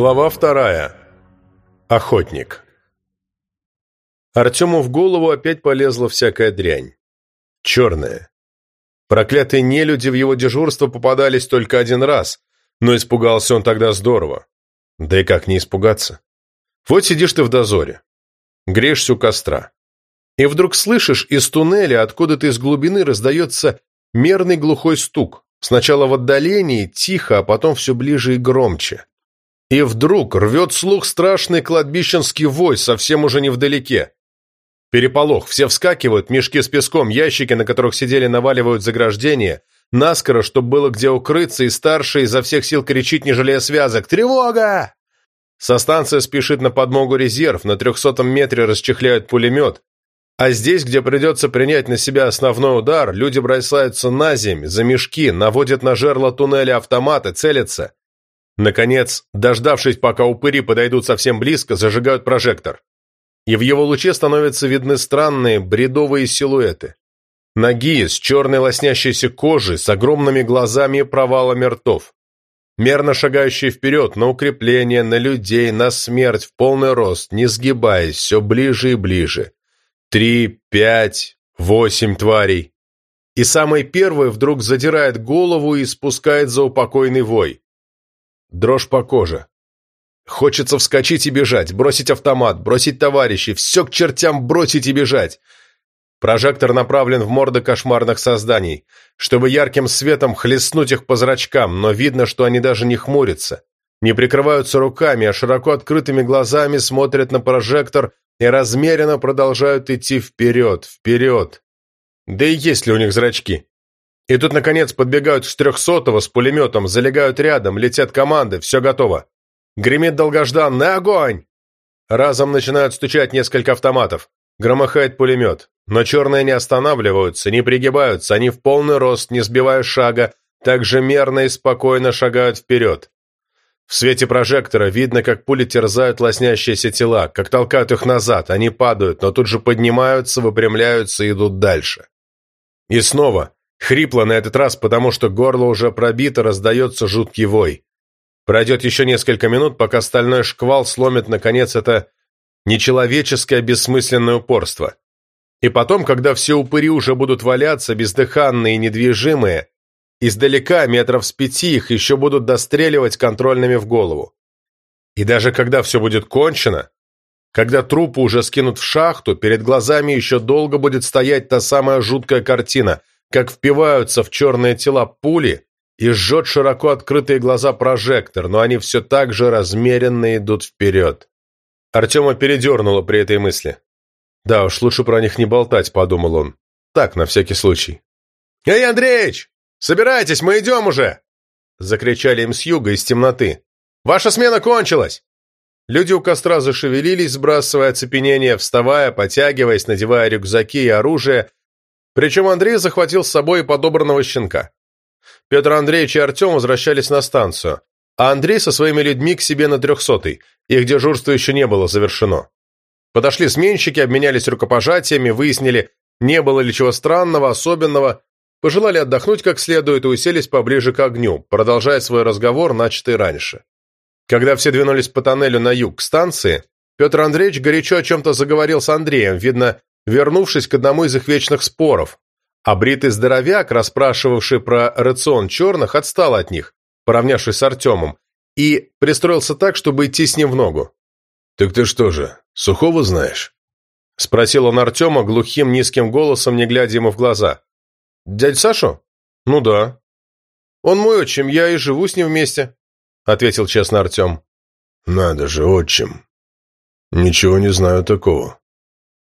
Глава вторая. Охотник. Артему в голову опять полезла всякая дрянь. Черная. Проклятые нелюди в его дежурство попадались только один раз, но испугался он тогда здорово. Да и как не испугаться? Вот сидишь ты в дозоре, греешься у костра, и вдруг слышишь из туннеля, откуда-то из глубины раздается мерный глухой стук, сначала в отдалении, тихо, а потом все ближе и громче. И вдруг рвет слух страшный кладбищенский вой, совсем уже невдалеке. Переполох, все вскакивают, мешки с песком, ящики, на которых сидели, наваливают заграждения, наскоро, чтобы было где укрыться, и старший изо всех сил кричит, не жалея связок «Тревога!». Со станции спешит на подмогу резерв, на трехсотом метре расчехляют пулемет, а здесь, где придется принять на себя основной удар, люди бросаются на земь, за мешки, наводят на жерло туннеля автоматы, целятся. Наконец, дождавшись, пока упыри подойдут совсем близко, зажигают прожектор. И в его луче становятся видны странные, бредовые силуэты. Ноги с черной лоснящейся кожей, с огромными глазами и провалами ртов. Мерно шагающие вперед, на укрепление, на людей, на смерть, в полный рост, не сгибаясь, все ближе и ближе. Три, пять, восемь тварей. И самый первый вдруг задирает голову и спускает за упокойный вой. Дрожь по коже. Хочется вскочить и бежать, бросить автомат, бросить товарищей, все к чертям бросить и бежать. Прожектор направлен в морды кошмарных созданий, чтобы ярким светом хлестнуть их по зрачкам, но видно, что они даже не хмурятся, не прикрываются руками, а широко открытыми глазами смотрят на прожектор и размеренно продолжают идти вперед, вперед. Да и есть ли у них зрачки? И тут, наконец, подбегают с трехсотого с пулеметом, залегают рядом, летят команды, все готово. Гремит долгожданный огонь! Разом начинают стучать несколько автоматов. Громыхает пулемет. Но черные не останавливаются, не пригибаются, они в полный рост, не сбивая шага, так же мерно и спокойно шагают вперед. В свете прожектора видно, как пули терзают лоснящиеся тела, как толкают их назад, они падают, но тут же поднимаются, выпрямляются и идут дальше. И снова, Хрипло на этот раз, потому что горло уже пробито, раздается жуткий вой. Пройдет еще несколько минут, пока стальной шквал сломит, наконец, это нечеловеческое бессмысленное упорство. И потом, когда все упыри уже будут валяться, бездыханные и недвижимые, издалека, метров с пяти, их еще будут достреливать контрольными в голову. И даже когда все будет кончено, когда трупы уже скинут в шахту, перед глазами еще долго будет стоять та самая жуткая картина – как впиваются в черные тела пули и жжет широко открытые глаза прожектор, но они все так же размеренно идут вперед. Артема передернуло при этой мысли. «Да уж, лучше про них не болтать», — подумал он. «Так, на всякий случай». «Эй, Андреич! Собирайтесь, мы идем уже!» Закричали им с юга из темноты. «Ваша смена кончилась!» Люди у костра зашевелились, сбрасывая оцепенение, вставая, потягиваясь, надевая рюкзаки и оружие, причем Андрей захватил с собой подобранного щенка. Петр Андреевич и Артем возвращались на станцию, а Андрей со своими людьми к себе на трехсотый, их дежурство еще не было завершено. Подошли сменщики, обменялись рукопожатиями, выяснили, не было ли чего странного, особенного, пожелали отдохнуть как следует и уселись поближе к огню, продолжая свой разговор, начатый раньше. Когда все двинулись по тоннелю на юг к станции, Петр Андреевич горячо о чем-то заговорил с Андреем, видно, вернувшись к одному из их вечных споров. А бритый здоровяк, расспрашивавший про рацион черных, отстал от них, поравнявшись с Артемом, и пристроился так, чтобы идти с ним в ногу. «Так ты что же, Сухого знаешь?» Спросил он Артема глухим низким голосом, не глядя ему в глаза. «Дядь Сашу? Ну да. Он мой отчим, я и живу с ним вместе», — ответил честно Артем. «Надо же, отчим. Ничего не знаю такого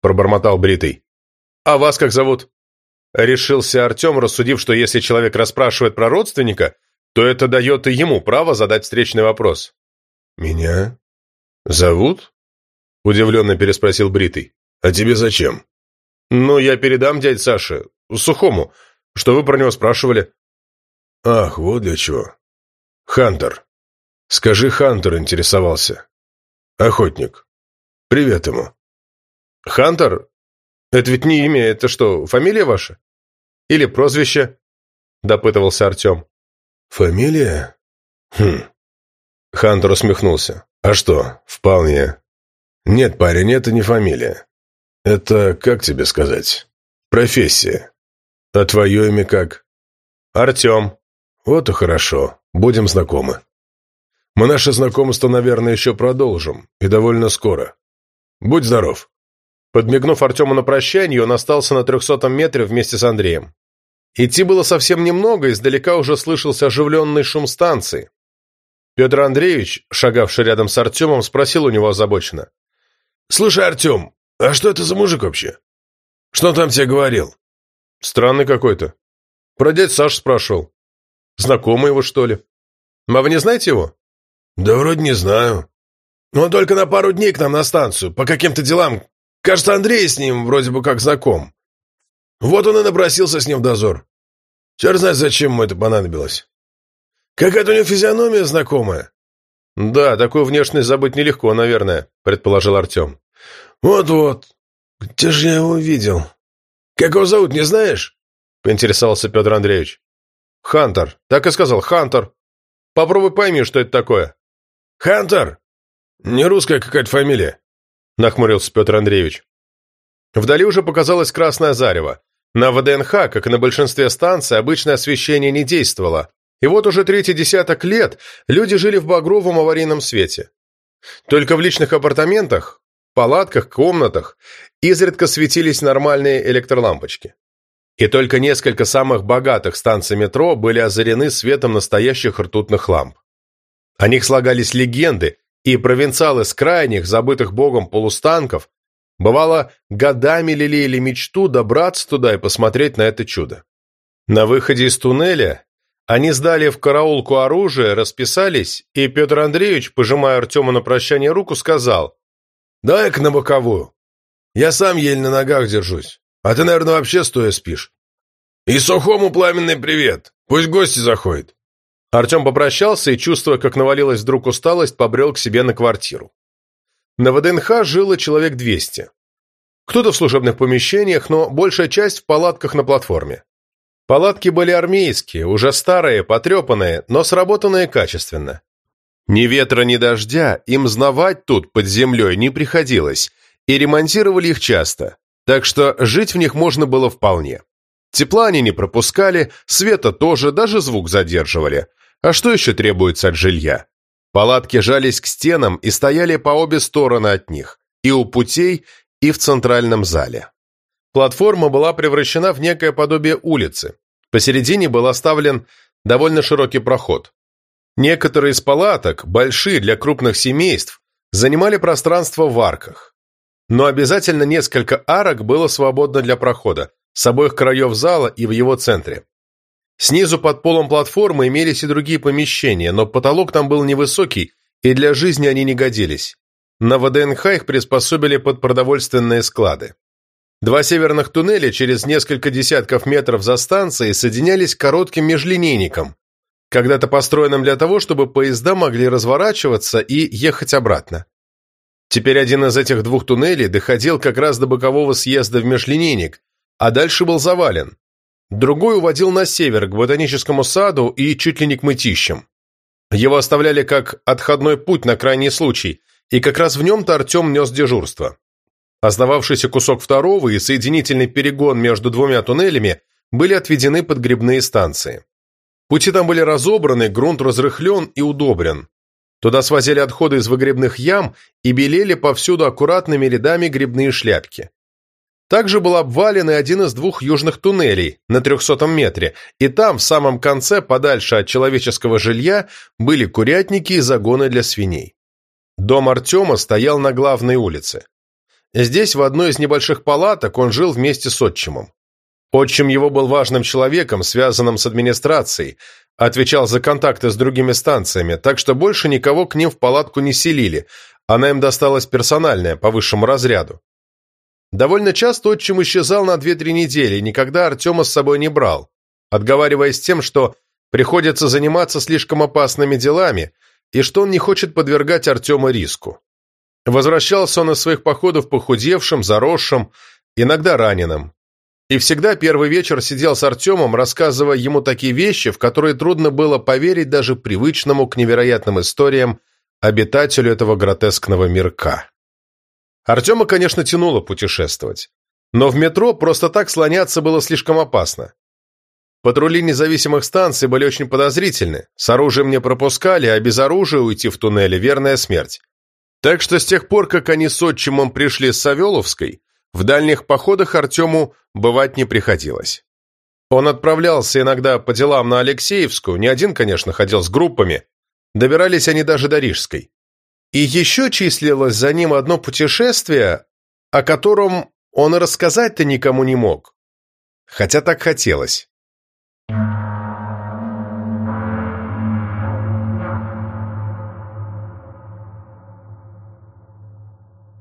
пробормотал Бритый. «А вас как зовут?» Решился Артем, рассудив, что если человек расспрашивает про родственника, то это дает и ему право задать встречный вопрос. «Меня? Зовут?» Удивленно переспросил Бритый. «А тебе зачем?» «Ну, я передам дядь Саше, Сухому, что вы про него спрашивали». «Ах, вот для чего. Хантер. Скажи, Хантер интересовался. Охотник. Привет ему». «Хантер? Это ведь не имя, это что, фамилия ваша? Или прозвище?» – допытывался Артем. «Фамилия? Хм. Хантер усмехнулся. «А что, вполне. Нет, парень, это не фамилия. Это, как тебе сказать, профессия. А твое имя как?» «Артем». «Вот и хорошо. Будем знакомы. Мы наше знакомство, наверное, еще продолжим. И довольно скоро. Будь здоров». Подмигнув Артему на прощание, он остался на трехсотом метре вместе с Андреем. Идти было совсем немного, издалека уже слышался оживленный шум станции. Петр Андреевич, шагавший рядом с Артемом, спросил у него озабоченно. «Слушай, Артем, а что это за мужик вообще? Что там тебе говорил?» «Странный какой-то. Про дядь Саш спрашивал. Знакомый его, что ли? А вы не знаете его?» «Да вроде не знаю. Но он только на пару дней к нам на станцию, по каким-то делам. Кажется, Андрей с ним вроде бы как знаком. Вот он и напросился с ним в дозор. Черт знает, зачем ему это понадобилось. Какая-то у него физиономия знакомая. Да, такую внешность забыть нелегко, наверное, предположил Артем. Вот-вот. Где же я его видел? Как его зовут, не знаешь? Поинтересовался Петр Андреевич. Хантер. Так и сказал, Хантер. Попробуй пойми, что это такое. Хантер? Не русская какая-то фамилия. Нахмурился Петр Андреевич. Вдали уже показалось красное зарево. На ВДНХ, как и на большинстве станций, обычное освещение не действовало, и вот уже третий десяток лет люди жили в багровом аварийном свете. Только в личных апартаментах, палатках, комнатах изредка светились нормальные электролампочки. И только несколько самых богатых станций метро были озарены светом настоящих ртутных ламп. О них слагались легенды, и провинциалы с крайних, забытых богом полустанков, бывало, годами лелеяли мечту добраться туда и посмотреть на это чудо. На выходе из туннеля они сдали в караулку оружие, расписались, и Петр Андреевич, пожимая Артему на прощание руку, сказал, «Дай-ка на боковую. Я сам еле на ногах держусь, а ты, наверное, вообще стоя спишь. И сухому пламенный привет, пусть гости заходят». Артем попрощался и, чувствуя, как навалилась вдруг усталость, побрел к себе на квартиру. На ВДНХ жило человек 200. Кто-то в служебных помещениях, но большая часть в палатках на платформе. Палатки были армейские, уже старые, потрепанные, но сработанные качественно. Ни ветра, ни дождя им знавать тут под землей не приходилось, и ремонтировали их часто, так что жить в них можно было вполне. Тепла они не пропускали, света тоже, даже звук задерживали. А что еще требуется от жилья? Палатки жались к стенам и стояли по обе стороны от них, и у путей, и в центральном зале. Платформа была превращена в некое подобие улицы. Посередине был оставлен довольно широкий проход. Некоторые из палаток, большие для крупных семейств, занимали пространство в арках. Но обязательно несколько арок было свободно для прохода, с обоих краев зала и в его центре. Снизу под полом платформы имелись и другие помещения, но потолок там был невысокий, и для жизни они не годились. На ВДНХ их приспособили под продовольственные склады. Два северных туннеля через несколько десятков метров за станцией соединялись коротким межлинейником, когда-то построенным для того, чтобы поезда могли разворачиваться и ехать обратно. Теперь один из этих двух туннелей доходил как раз до бокового съезда в межлинейник, а дальше был завален. Другой уводил на север, к ботаническому саду и чуть ли не к мытищам. Его оставляли как отходной путь на крайний случай, и как раз в нем-то Артем нес дежурство. Остававшийся кусок второго и соединительный перегон между двумя туннелями были отведены под грибные станции. Пути там были разобраны, грунт разрыхлен и удобрен. Туда свозили отходы из выгребных ям и белели повсюду аккуратными рядами грибные шляпки. Также был обвален и один из двух южных туннелей на 300 метре, и там, в самом конце, подальше от человеческого жилья, были курятники и загоны для свиней. Дом Артема стоял на главной улице. Здесь, в одной из небольших палаток, он жил вместе с отчимом. Отчим его был важным человеком, связанным с администрацией, отвечал за контакты с другими станциями, так что больше никого к ним в палатку не селили, она им досталась персональная, по высшему разряду. Довольно часто отчим исчезал на 2-3 недели никогда Артема с собой не брал, отговариваясь тем, что приходится заниматься слишком опасными делами и что он не хочет подвергать Артема риску. Возвращался он из своих походов похудевшим, заросшим, иногда раненым. И всегда первый вечер сидел с Артемом, рассказывая ему такие вещи, в которые трудно было поверить даже привычному к невероятным историям обитателю этого гротескного мирка. Артема, конечно, тянуло путешествовать. Но в метро просто так слоняться было слишком опасно. Патрули независимых станций были очень подозрительны, с оружием не пропускали, а без оружия уйти в туннеле – верная смерть. Так что с тех пор, как они с отчимом пришли с Савеловской, в дальних походах Артему бывать не приходилось. Он отправлялся иногда по делам на Алексеевскую, не один, конечно, ходил с группами, добирались они даже до Рижской. И еще числилось за ним одно путешествие, о котором он и рассказать-то никому не мог. Хотя так хотелось.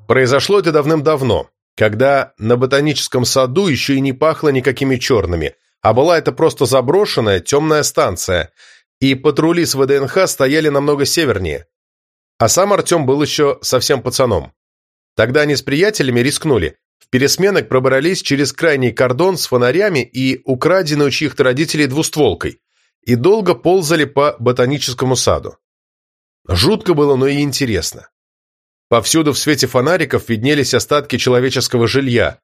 Произошло это давным-давно, когда на ботаническом саду еще и не пахло никакими черными, а была это просто заброшенная темная станция, и патрули с ВДНХ стояли намного севернее. А сам Артем был еще совсем пацаном. Тогда они с приятелями рискнули, в пересменок пробрались через крайний кордон с фонарями и украденной у чьих-то родителей двустволкой и долго ползали по ботаническому саду. Жутко было, но и интересно. Повсюду в свете фонариков виднелись остатки человеческого жилья.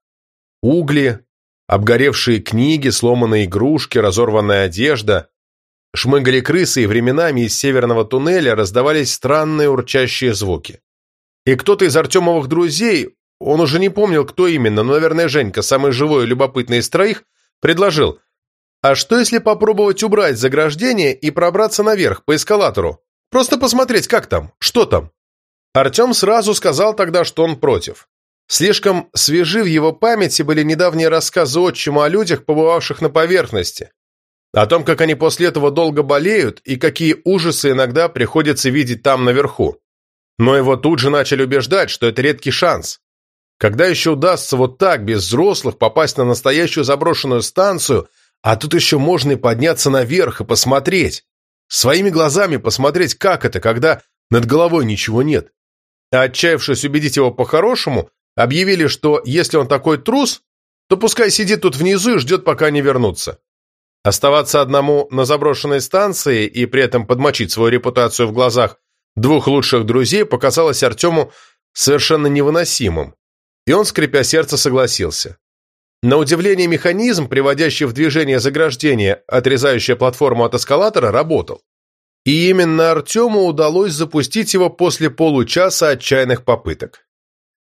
Угли, обгоревшие книги, сломанные игрушки, разорванная одежда. Шмыгали крысы, и временами из северного туннеля раздавались странные урчащие звуки. И кто-то из Артемовых друзей, он уже не помнил, кто именно, но, наверное, Женька, самый живой и любопытный из троих, предложил, а что если попробовать убрать заграждение и пробраться наверх по эскалатору? Просто посмотреть, как там, что там. Артем сразу сказал тогда, что он против. Слишком свежи в его памяти были недавние рассказы отчима о людях, побывавших на поверхности. О том, как они после этого долго болеют и какие ужасы иногда приходится видеть там наверху. Но его тут же начали убеждать, что это редкий шанс. Когда еще удастся вот так, без взрослых, попасть на настоящую заброшенную станцию, а тут еще можно и подняться наверх и посмотреть. Своими глазами посмотреть, как это, когда над головой ничего нет. А отчаявшись убедить его по-хорошему, объявили, что если он такой трус, то пускай сидит тут внизу и ждет, пока они вернутся. Оставаться одному на заброшенной станции и при этом подмочить свою репутацию в глазах двух лучших друзей показалось Артему совершенно невыносимым и он, скрипя сердце, согласился. На удивление механизм, приводящий в движение заграждение, отрезающее платформу от эскалатора, работал. И именно Артему удалось запустить его после получаса отчаянных попыток.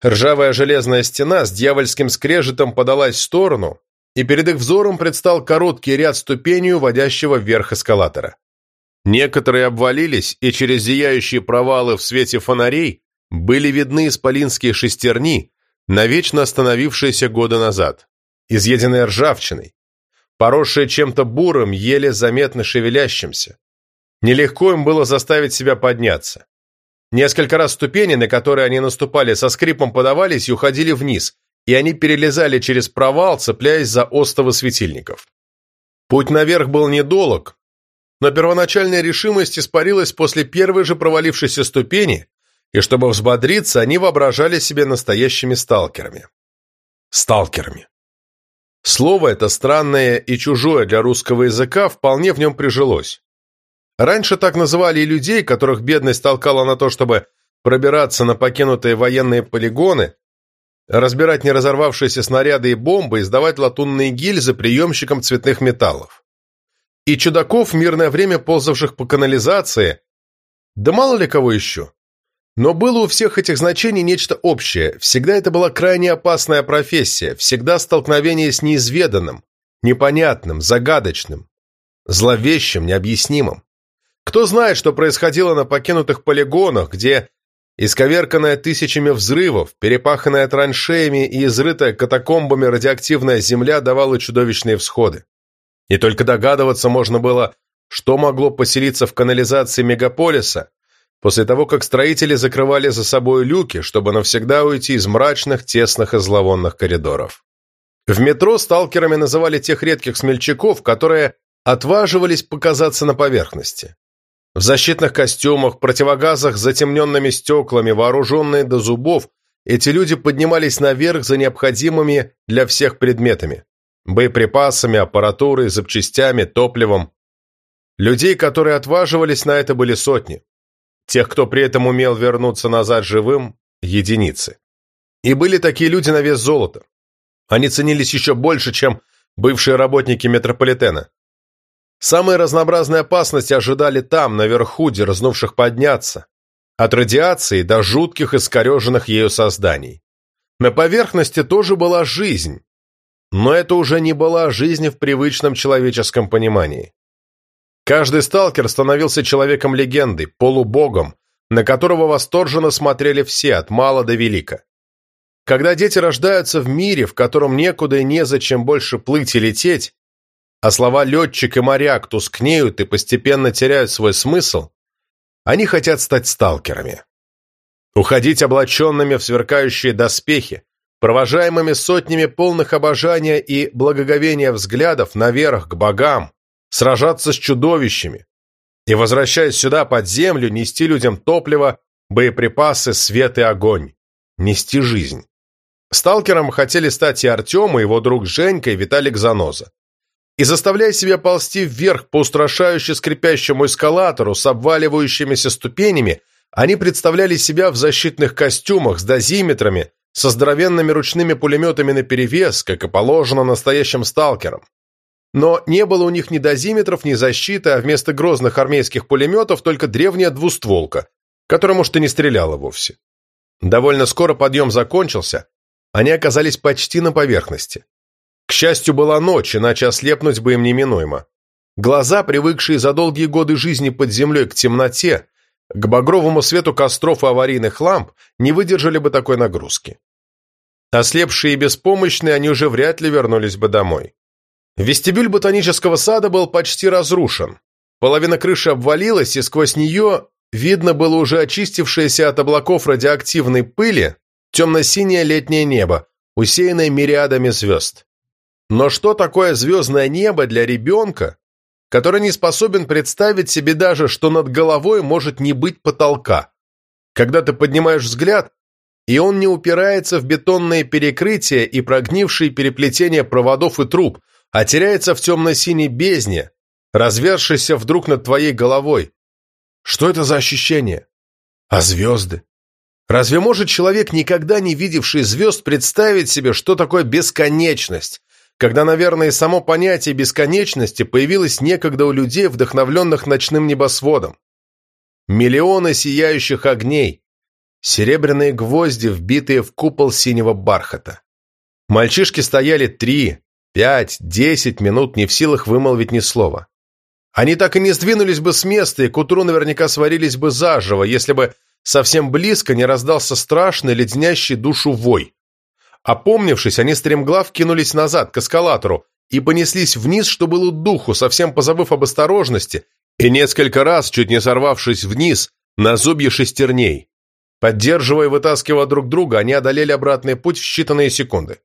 Ржавая железная стена с дьявольским скрежетом подалась в сторону, и перед их взором предстал короткий ряд ступеней, уводящего вверх эскалатора. Некоторые обвалились, и через зияющие провалы в свете фонарей были видны исполинские шестерни, навечно остановившаяся года назад, изъеденная ржавчиной, поросшая чем-то бурым, еле заметно шевелящимся. Нелегко им было заставить себя подняться. Несколько раз ступени, на которые они наступали, со скрипом подавались и уходили вниз, и они перелезали через провал, цепляясь за остовы светильников. Путь наверх был недолг, но первоначальная решимость испарилась после первой же провалившейся ступени, и чтобы взбодриться, они воображали себе настоящими сталкерами. Сталкерами. Слово это странное и чужое для русского языка вполне в нем прижилось. Раньше так называли и людей, которых бедность толкала на то, чтобы пробираться на покинутые военные полигоны, разбирать не разорвавшиеся снаряды и бомбы и сдавать латунные гильзы приемщикам цветных металлов. И чудаков мирное время ползавших по канализации, да мало ли кого еще. Но было у всех этих значений нечто общее. Всегда это была крайне опасная профессия, всегда столкновение с неизведанным, непонятным, загадочным, зловещим, необъяснимым. Кто знает, что происходило на покинутых полигонах, где исковерканная тысячами взрывов, перепаханная траншеями и изрытая катакомбами радиоактивная земля давала чудовищные всходы. И только догадываться можно было, что могло поселиться в канализации мегаполиса, после того, как строители закрывали за собой люки, чтобы навсегда уйти из мрачных, тесных и зловонных коридоров. В метро сталкерами называли тех редких смельчаков, которые отваживались показаться на поверхности. В защитных костюмах, противогазах с затемненными стеклами, вооруженные до зубов, эти люди поднимались наверх за необходимыми для всех предметами – боеприпасами, аппаратурой, запчастями, топливом. Людей, которые отваживались на это, были сотни. Тех, кто при этом умел вернуться назад живым – единицы. И были такие люди на вес золота. Они ценились еще больше, чем бывшие работники метрополитена. Самые разнообразные опасности ожидали там, наверху, дерзнувших подняться. От радиации до жутких искореженных ею созданий. На поверхности тоже была жизнь, но это уже не была жизнь в привычном человеческом понимании. Каждый сталкер становился человеком-легендой, полубогом, на которого восторженно смотрели все, от мала до велика. Когда дети рождаются в мире, в котором некуда и незачем больше плыть и лететь, а слова «летчик» и «моряк» тускнеют и постепенно теряют свой смысл, они хотят стать сталкерами. Уходить облаченными в сверкающие доспехи, провожаемыми сотнями полных обожания и благоговения взглядов наверх к богам, сражаться с чудовищами и, возвращаясь сюда под землю, нести людям топливо, боеприпасы, свет и огонь, нести жизнь. Сталкером хотели стать и Артем, и его друг Женька, и Виталик Заноза. И заставляя себя ползти вверх по устрашающе скрипящему эскалатору с обваливающимися ступенями, они представляли себя в защитных костюмах с дозиметрами, со здоровенными ручными пулеметами наперевес, как и положено настоящим сталкерам. Но не было у них ни дозиметров, ни защиты, а вместо грозных армейских пулеметов только древняя двустволка, которая, может, и не стреляла вовсе. Довольно скоро подъем закончился, они оказались почти на поверхности. К счастью, была ночь, иначе ослепнуть бы им неминуемо. Глаза, привыкшие за долгие годы жизни под землей к темноте, к багровому свету костров и аварийных ламп, не выдержали бы такой нагрузки. Ослепшие и беспомощные, они уже вряд ли вернулись бы домой. Вестибюль ботанического сада был почти разрушен. Половина крыши обвалилась, и сквозь нее видно было уже очистившееся от облаков радиоактивной пыли темно-синее летнее небо, усеянное мириадами звезд. Но что такое звездное небо для ребенка, который не способен представить себе даже, что над головой может не быть потолка? Когда ты поднимаешь взгляд, и он не упирается в бетонные перекрытия и прогнившие переплетения проводов и труб, а теряется в темно-синей бездне, развершейся вдруг над твоей головой. Что это за ощущение? А звезды? Разве может человек, никогда не видевший звезд, представить себе, что такое бесконечность, когда, наверное, само понятие бесконечности появилось некогда у людей, вдохновленных ночным небосводом? Миллионы сияющих огней, серебряные гвозди, вбитые в купол синего бархата. Мальчишки стояли три, пять, десять минут не в силах вымолвить ни слова. Они так и не сдвинулись бы с места, и к утру наверняка сварились бы заживо, если бы совсем близко не раздался страшный, леденящий душу вой. Опомнившись, они стремглав кинулись назад, к эскалатору, и понеслись вниз, что было духу, совсем позабыв об осторожности, и несколько раз, чуть не сорвавшись вниз, на зубья шестерней. Поддерживая и вытаскивая друг друга, они одолели обратный путь в считанные секунды.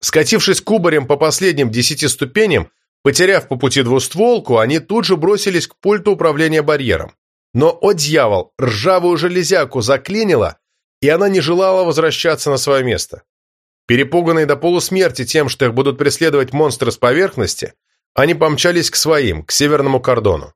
Скатившись кубарем по последним десяти ступеням, потеряв по пути двустволку, они тут же бросились к пульту управления барьером. Но, о дьявол, ржавую железяку заклинило, и она не желала возвращаться на свое место. Перепуганные до полусмерти тем, что их будут преследовать монстры с поверхности, они помчались к своим, к северному кордону.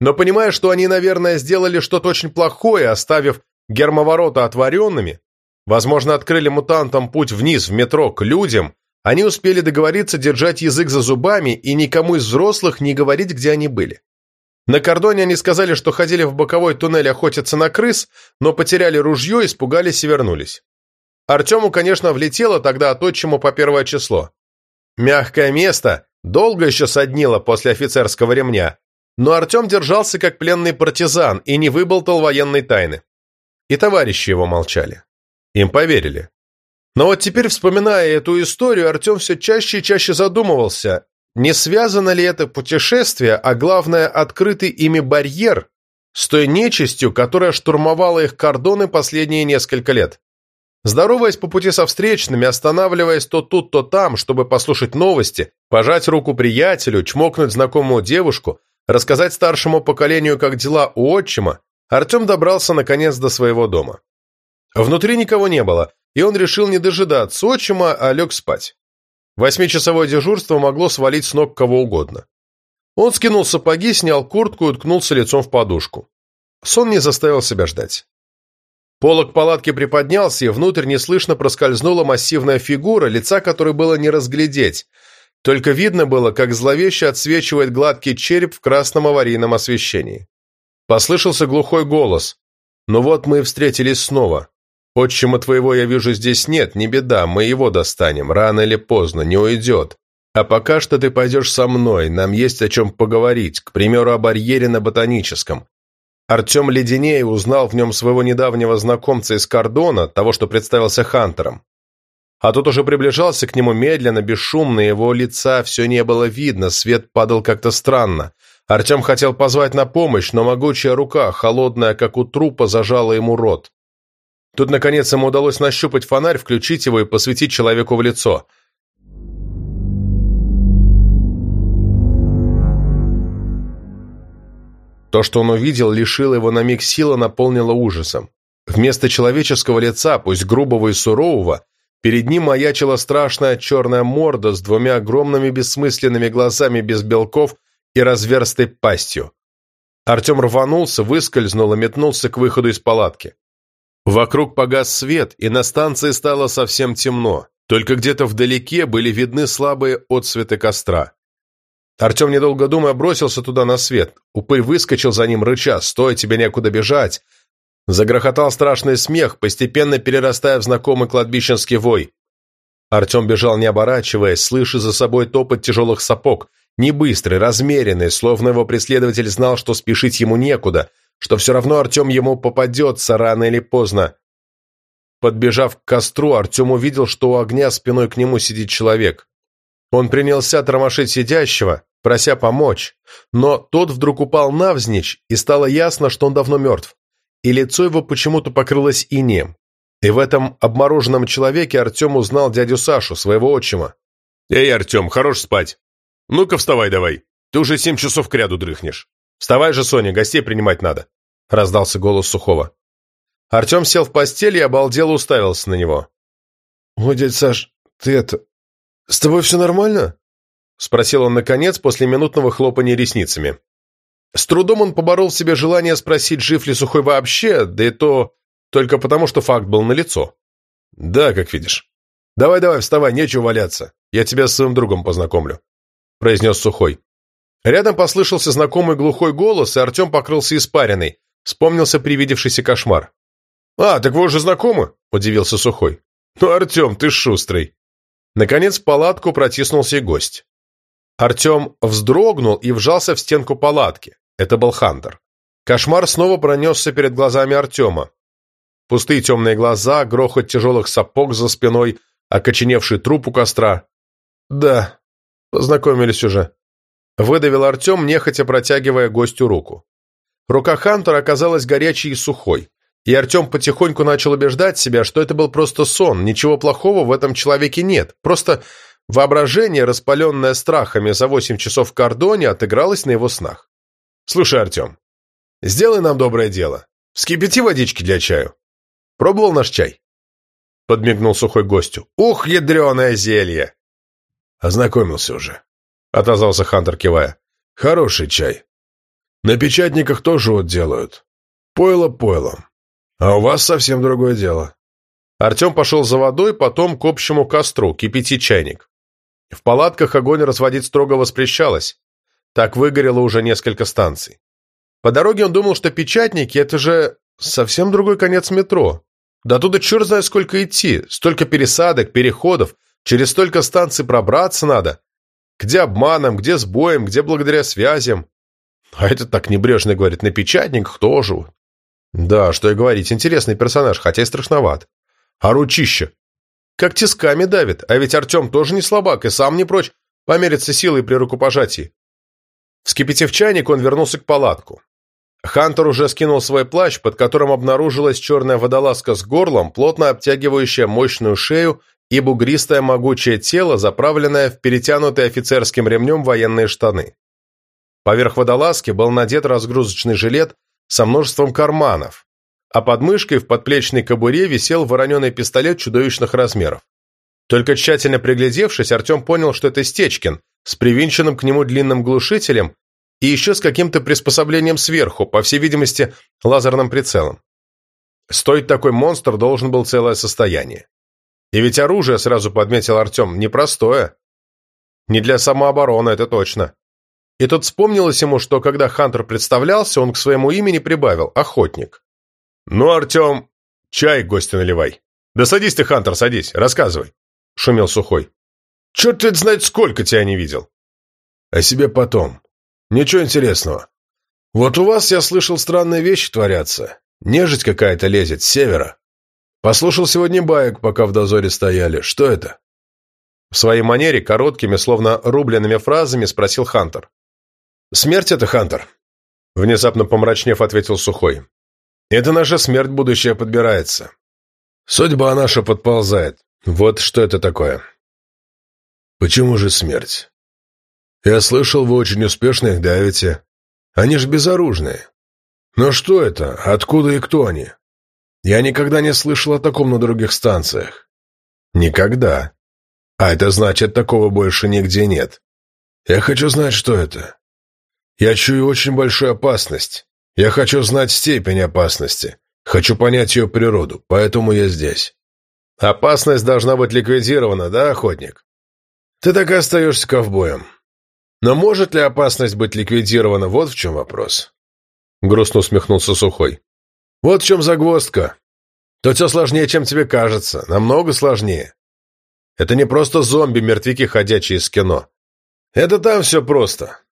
Но понимая, что они, наверное, сделали что-то очень плохое, оставив гермоворота отворенными, возможно, открыли мутантам путь вниз в метро к людям, они успели договориться держать язык за зубами и никому из взрослых не говорить, где они были. На кордоне они сказали, что ходили в боковой туннель охотиться на крыс, но потеряли ружье, испугались и вернулись. Артему, конечно, влетело тогда от отчиму по первое число. Мягкое место долго еще соднило после офицерского ремня, но Артем держался как пленный партизан и не выболтал военной тайны. И товарищи его молчали. Им поверили. Но вот теперь, вспоминая эту историю, Артем все чаще и чаще задумывался, не связано ли это путешествие, а главное, открытый ими барьер, с той нечистью, которая штурмовала их кордоны последние несколько лет. Здороваясь по пути со встречными, останавливаясь то тут, то там, чтобы послушать новости, пожать руку приятелю, чмокнуть знакомую девушку, рассказать старшему поколению, как дела у отчима, Артем добрался наконец до своего дома. Внутри никого не было, и он решил не дожидаться отчима, а лег спать. Восьмичасовое дежурство могло свалить с ног кого угодно. Он скинул сапоги, снял куртку и уткнулся лицом в подушку. Сон не заставил себя ждать. Полок палатки приподнялся, и внутрь неслышно проскользнула массивная фигура, лица которой было не разглядеть. Только видно было, как зловеще отсвечивает гладкий череп в красном аварийном освещении. Послышался глухой голос. «Ну вот мы и встретились снова. Отчима твоего я вижу здесь нет, не беда, мы его достанем, рано или поздно, не уйдет. А пока что ты пойдешь со мной, нам есть о чем поговорить, к примеру, о барьере на Ботаническом. Артем Леденей узнал в нем своего недавнего знакомца из Кордона, того, что представился Хантером. А тот уже приближался к нему медленно, бесшумно, его лица все не было видно, свет падал как-то странно. Артем хотел позвать на помощь, но могучая рука, холодная, как у трупа, зажала ему рот. Тут, наконец, ему удалось нащупать фонарь, включить его и посветить человеку в лицо. То, что он увидел, лишило его на миг силы, наполнило ужасом. Вместо человеческого лица, пусть грубого и сурового, перед ним маячила страшная черная морда с двумя огромными бессмысленными глазами без белков и разверстой пастью. Артем рванулся, выскользнул и метнулся к выходу из палатки. Вокруг погас свет, и на станции стало совсем темно. Только где-то вдалеке были видны слабые отсветы костра. Артем, недолго думая, бросился туда на свет. Упырь выскочил за ним, рыча «Стой, тебе некуда бежать!» Загрохотал страшный смех, постепенно перерастая в знакомый кладбищенский вой. Артем бежал, не оборачиваясь, слыша за собой топот тяжелых сапог, не быстрый, размеренный, словно его преследователь знал, что спешить ему некуда, что все равно Артем ему попадется рано или поздно. Подбежав к костру, Артем увидел, что у огня спиной к нему сидит человек. Он принялся тормошить сидящего, прося помочь, но тот вдруг упал навзничь, и стало ясно, что он давно мертв, и лицо его почему-то покрылось инеем. И в этом обмороженном человеке Артем узнал дядю Сашу, своего отчима. «Эй, Артем, хорош спать!» «Ну-ка, вставай давай. Ты уже семь часов кряду дрыхнешь. Вставай же, Соня, гостей принимать надо», — раздался голос Сухого. Артем сел в постель и обалдело уставился на него. «Ой, дядь Саш, ты это... С тобой все нормально?» — спросил он наконец после минутного хлопания ресницами. С трудом он поборол в себе желание спросить, жив ли Сухой вообще, да и то только потому, что факт был налицо. «Да, как видишь. Давай-давай, вставай, нечего валяться. Я тебя с своим другом познакомлю» произнес Сухой. Рядом послышался знакомый глухой голос, и Артем покрылся испариной. Вспомнился привидевшийся кошмар. «А, так вы уже знакомы?» – удивился Сухой. «Ну, Артем, ты шустрый». Наконец в палатку протиснулся и гость. Артем вздрогнул и вжался в стенку палатки. Это был Хантер. Кошмар снова пронесся перед глазами Артема. Пустые темные глаза, грохот тяжелых сапог за спиной, окоченевший труп у костра. «Да, Познакомились уже. Выдавил Артем, нехотя протягивая гостю руку. Рука Хантера оказалась горячей и сухой, и Артем потихоньку начал убеждать себя, что это был просто сон, ничего плохого в этом человеке нет, просто воображение, распаленное страхами за восемь часов в кордоне, отыгралось на его снах. «Слушай, Артем, сделай нам доброе дело. Вскипяти водички для чаю. Пробовал наш чай?» Подмигнул сухой гостю. «Ух, ядреное зелье! «Ознакомился уже», — отозвался Хантер, кивая. «Хороший чай. На печатниках тоже вот делают. Пойло пойлом. А у вас совсем другое дело». Артем пошел за водой, потом к общему костру, кипятить чайник. В палатках огонь разводить строго воспрещалось. Так выгорело уже несколько станций. По дороге он думал, что печатники — это же совсем другой конец метро. Да туда черт знает сколько идти, столько пересадок, переходов, Через столько станций пробраться надо. Где обманом, где сбоем, где благодаря связям. А этот так небрежно говорит, на печатниках тоже. Да, что и говорить, интересный персонаж, хотя и страшноват. А ручище? Как тисками давит, а ведь Артем тоже не слабак и сам не прочь помериться силой при рукопожатии. Вскипятив чайник, он вернулся к палатку. Хантер уже скинул свой плащ, под которым обнаружилась черная водолазка с горлом, плотно обтягивающая мощную шею и бугристое могучее тело, заправленное в перетянутые офицерским ремнем военные штаны. Поверх водолазки был надет разгрузочный жилет со множеством карманов, а под мышкой в подплечной кобуре висел вороненый пистолет чудовищных размеров. Только тщательно приглядевшись, Артем понял, что это Стечкин с привинченным к нему длинным глушителем и еще с каким-то приспособлением сверху, по всей видимости, лазерным прицелом. Стоить такой монстр должен был целое состояние. И ведь оружие, сразу подметил Артем, непростое. Не для самообороны, это точно. И тут вспомнилось ему, что когда Хантер представлялся, он к своему имени прибавил «Охотник». «Ну, Артем, чай гостю наливай». «Да садись ты, Хантер, садись, рассказывай», — шумел Сухой. «Черт ты знает, сколько тебя не видел». «О себе потом. Ничего интересного. Вот у вас, я слышал, странные вещи творятся. Нежить какая-то лезет с севера. Послушал сегодня баек, пока в дозоре стояли. Что это?» В своей манере, короткими, словно рубленными фразами, спросил Хантер. «Смерть это, Хантер?» Внезапно помрачнев, ответил Сухой. «Это наша смерть будущая подбирается. Судьба наша подползает. Вот что это такое». «Почему же смерть?» «Я слышал, вы очень успешно их давите. Они ж безоружные. Но что это? Откуда и кто они? Я никогда не слышал о таком на других станциях». «Никогда. А это значит, такого больше нигде нет. Я хочу знать, что это. Я чую очень большую опасность. Я хочу знать степень опасности. Хочу понять ее природу, поэтому я здесь. Опасность должна быть ликвидирована, да, охотник? Ты так и остаешься ковбоем. Но может ли опасность быть ликвидирована, вот в чем вопрос. Грустно усмехнулся Сухой. Вот в чем загвоздка. Тут все сложнее, чем тебе кажется. Намного сложнее. Это не просто зомби-мертвяки, ходячие из кино. Это там все просто.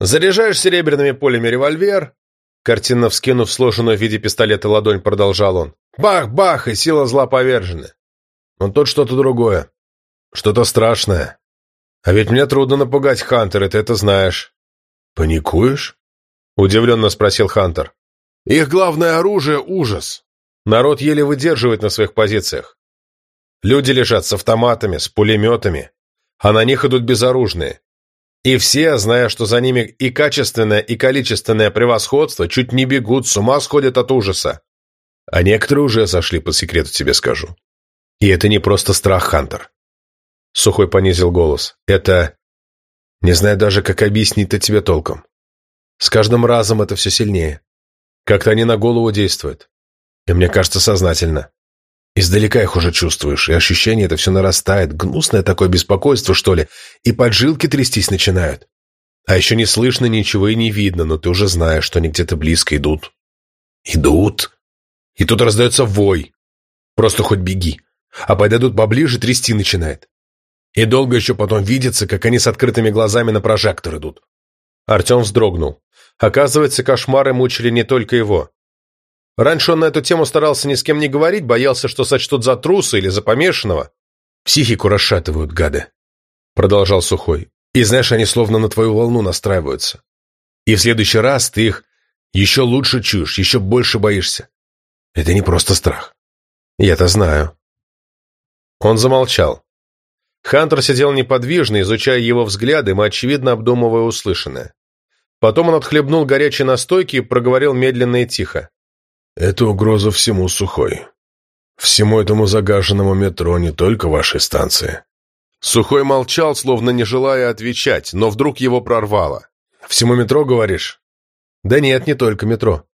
Заряжаешь серебряными полями револьвер, картинно вскинув сложенную в виде пистолета ладонь, продолжал он. Бах-бах, и сила зла повержена. Но тут что-то другое. Что-то страшное. А ведь мне трудно напугать Хантера, ты это знаешь. Паникуешь? Удивленно спросил Хантер. Их главное оружие — ужас. Народ еле выдерживает на своих позициях. Люди лежат с автоматами, с пулеметами, а на них идут безоружные. И все, зная, что за ними и качественное, и количественное превосходство, чуть не бегут, с ума сходят от ужаса. А некоторые уже сошли, по секрету тебе скажу. И это не просто страх, Хантер. Сухой понизил голос. Это... Не знаю даже, как объяснить-то тебе толком. С каждым разом это все сильнее. Как-то они на голову действуют. И мне кажется, сознательно. Издалека их уже чувствуешь, и ощущение это все нарастает, гнусное такое беспокойство, что ли, и поджилки трястись начинают. А еще не слышно ничего и не видно, но ты уже знаешь, что они где-то близко идут. Идут. И тут раздается вой. Просто хоть беги. А подойдут поближе, трясти начинает. И долго еще потом видится, как они с открытыми глазами на прожектор идут. Артем вздрогнул. Оказывается, кошмары мучили не только его. Раньше он на эту тему старался ни с кем не говорить, боялся, что сочтут за труса или за помешанного. «Психику расшатывают, гады», — продолжал Сухой. «И знаешь, они словно на твою волну настраиваются. И в следующий раз ты их еще лучше чуешь, еще больше боишься. Это не просто страх. Я-то знаю». Он замолчал. Хантер сидел неподвижно, изучая его взглядом и, очевидно, обдумывая услышанное. Потом он отхлебнул горячей настойки и проговорил медленно и тихо. Это угроза всему Сухой. Всему этому загаженному метро, не только вашей станции. Сухой молчал, словно не желая отвечать, но вдруг его прорвало. «Всему метро, говоришь?» «Да нет, не только метро.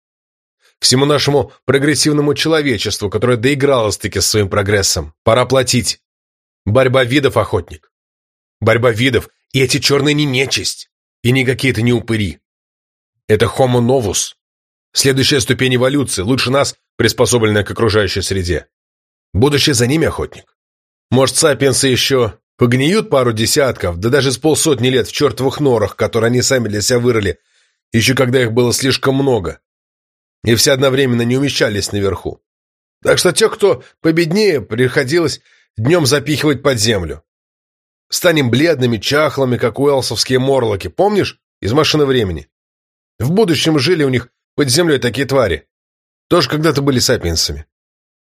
Всему нашему прогрессивному человечеству, которое доигралось-таки с своим прогрессом. Пора платить. Борьба видов, охотник. Борьба видов, и эти черные не нечисть, и не какие-то не упыри. Это homo novus, Следующая ступень эволюции, лучше нас, приспособленная к окружающей среде. Будущее за ними, охотник. Может, сапиенсы еще погниют пару десятков, да даже с полсотни лет в чертовых норах, которые они сами для себя вырыли, еще когда их было слишком много. И все одновременно не умещались наверху. Так что тех, кто победнее, приходилось днем запихивать под землю. Станем бледными, чахлыми, как уэлсовские морлоки, помнишь? Из «Машины времени». В будущем жили у них под землей такие твари. Тоже когда-то были сапиенсами.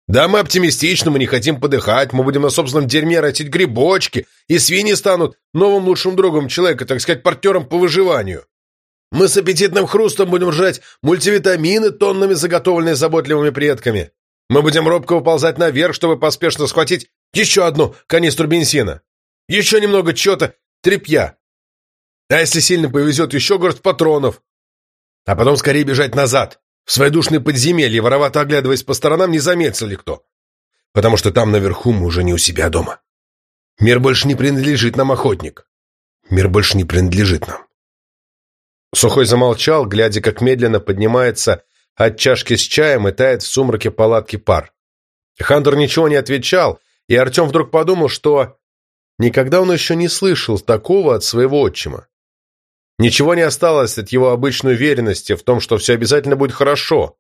Да, мы оптимистичны, мы не хотим подыхать, мы будем на собственном дерьме растить грибочки, и свиньи станут новым лучшим другом человека, так сказать, партнером по выживанию. Мы с аппетитным хрустом будем жрать мультивитамины, тоннами заготовленные заботливыми предками. Мы будем робко выползать наверх, чтобы поспешно схватить еще одну канистру бензина. Еще немного чего-то тряпья. А если сильно повезет, еще горсть патронов. А потом скорее бежать назад, в свои душные подземелья, воровато оглядываясь по сторонам, не заметил ли кто. Потому что там наверху мы уже не у себя дома. Мир больше не принадлежит нам, охотник. Мир больше не принадлежит нам. Сухой замолчал, глядя, как медленно поднимается от чашки с чаем и тает в сумраке палатки пар. Хантер ничего не отвечал, и Артем вдруг подумал, что никогда он еще не слышал такого от своего отчима. Ничего не осталось от его обычной уверенности в том, что все обязательно будет хорошо.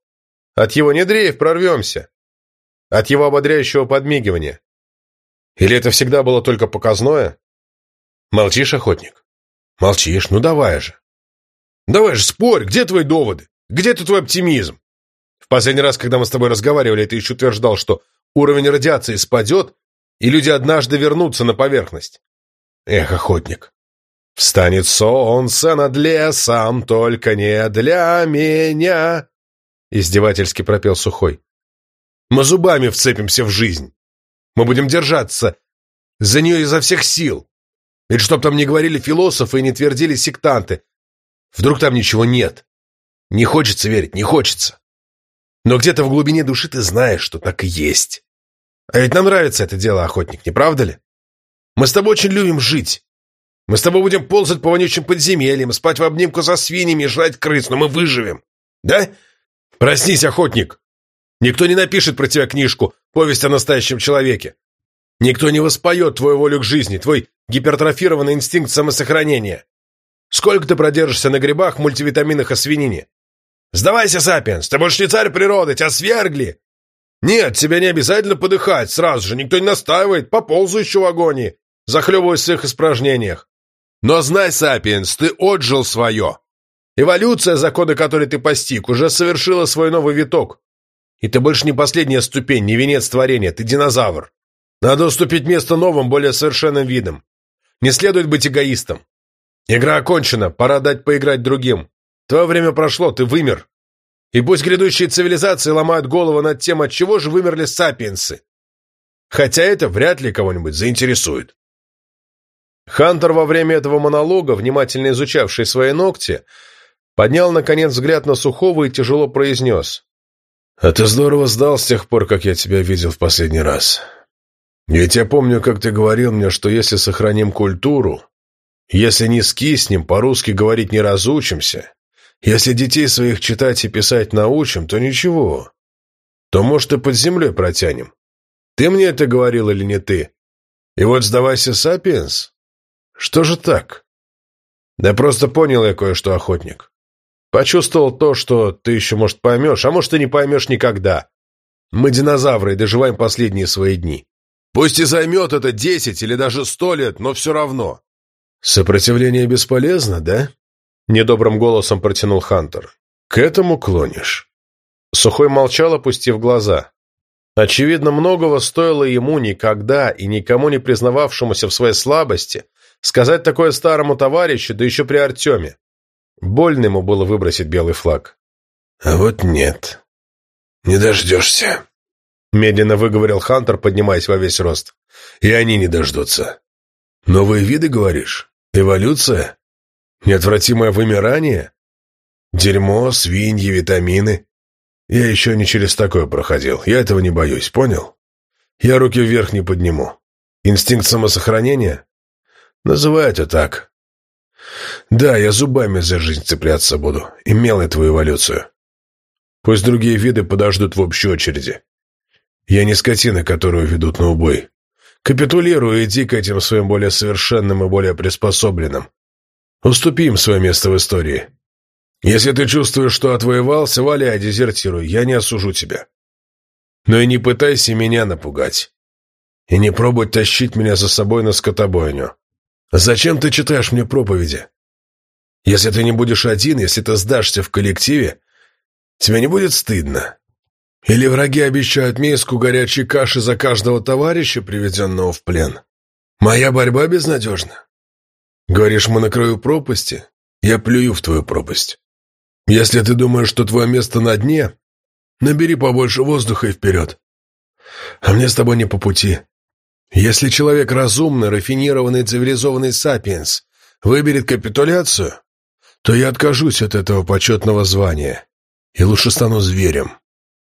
От его «не дрейф, прорвемся». От его ободряющего подмигивания. Или это всегда было только показное? Молчишь, охотник? Молчишь, ну давай же. Давай же, спорь, где твои доводы? Где ты твой оптимизм? В последний раз, когда мы с тобой разговаривали, ты еще утверждал, что уровень радиации спадет, и люди однажды вернутся на поверхность. Эх, охотник, Встанет солнце над лесом, только не для меня. Издевательски пропел Сухой. Мы зубами вцепимся в жизнь. Мы будем держаться за нее изо всех сил. Ведь чтоб там не говорили философы и не твердили сектанты, вдруг там ничего нет. Не хочется верить, не хочется. Но где-то в глубине души ты знаешь, что так и есть. А ведь нам нравится это дело, охотник, не правда ли? Мы с тобой очень любим жить. Мы с тобой будем ползать по вонючим подземельям, спать в обнимку со свиньями жрать крыс, но мы выживем. Да? Проснись, охотник. Никто не напишет про тебя книжку «Повесть о настоящем человеке». Никто не воспоет твою волю к жизни, твой гипертрофированный инстинкт самосохранения. Сколько ты продержишься на грибах, мультивитаминах и свинине? Сдавайся, Сапиенс, ты больше не царь природы, тебя свергли. Нет, тебе не обязательно подыхать сразу же, никто не настаивает, поползу еще в агонии, захлебываясь в их испражнениях. Но знай, Сапиенс, ты отжил свое. Эволюция, законы которой ты постиг, уже совершила свой новый виток. И ты больше не последняя ступень, не венец творения, ты динозавр. Надо уступить место новым, более совершенным видам. Не следует быть эгоистом. Игра окончена, пора дать поиграть другим. Твое время прошло, ты вымер. И пусть грядущие цивилизации ломают голову над тем, от чего же вымерли сапиенсы. Хотя это вряд ли кого-нибудь заинтересует. Хантер во время этого монолога, внимательно изучавший свои ногти, поднял, наконец, взгляд на Сухого и тяжело произнес. «А ты здорово сдал с тех пор, как я тебя видел в последний раз. Ведь я помню, как ты говорил мне, что если сохраним культуру, если не скиснем, по-русски говорить не разучимся, если детей своих читать и писать научим, то ничего. То, может, и под землей протянем. Ты мне это говорил или не ты? И вот сдавайся, Сапиенс, что же так? Да просто понял я кое-что, охотник. Почувствовал то, что ты еще, может, поймешь, а может, и не поймешь никогда. Мы динозавры и доживаем последние свои дни. Пусть и займет это десять или даже сто лет, но все равно. Сопротивление бесполезно, да? Недобрым голосом протянул Хантер. К этому клонишь. Сухой молчал, опустив глаза. Очевидно, многого стоило ему никогда и никому не признававшемуся в своей слабости Сказать такое старому товарищу, да еще при Артеме. Больно ему было выбросить белый флаг. «А вот нет. Не дождешься», — медленно выговорил Хантер, поднимаясь во весь рост. «И они не дождутся. Новые виды, говоришь? Эволюция? Неотвратимое вымирание? Дерьмо, свиньи, витамины? Я еще не через такое проходил. Я этого не боюсь, понял? Я руки вверх не подниму. Инстинкт самосохранения? Называй это так. Да, я зубами за жизнь цепляться буду. Имел я твою эволюцию. Пусть другие виды подождут в общей очереди. Я не скотина, которую ведут на убой. Капитулируй и иди к этим своим более совершенным и более приспособленным. Уступи им свое место в истории. Если ты чувствуешь, что отвоевался, валяй, дезертируй, я не осужу тебя. Но и не пытайся меня напугать. И не пробуй тащить меня за собой на скотобойню. Зачем ты читаешь мне проповеди? Если ты не будешь один, если ты сдашься в коллективе, тебе не будет стыдно? Или враги обещают миску горячей каши за каждого товарища, приведенного в плен? Моя борьба безнадежна. Говоришь, мы на краю пропасти? Я плюю в твою пропасть. Если ты думаешь, что твое место на дне, набери побольше воздуха и вперед. А мне с тобой не по пути. Если человек разумный, рафинированный, цивилизованный сапиенс, выберет капитуляцию, то я откажусь от этого почетного звания и лучше стану зверем.